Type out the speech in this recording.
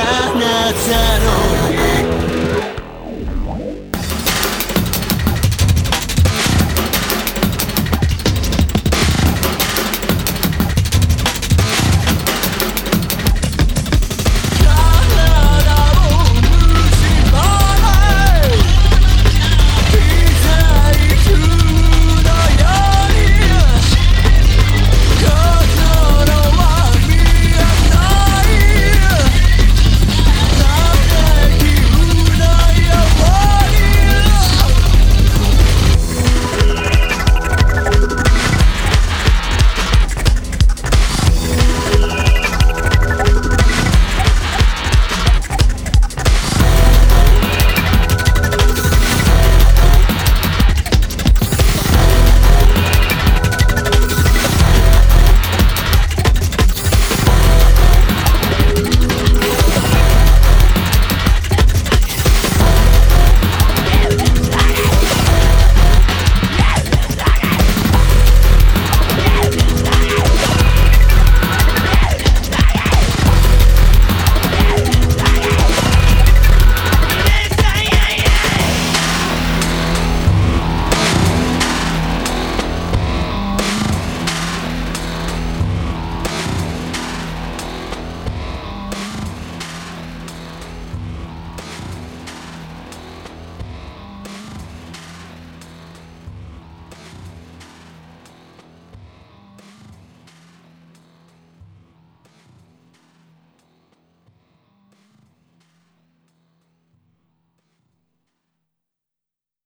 あなたの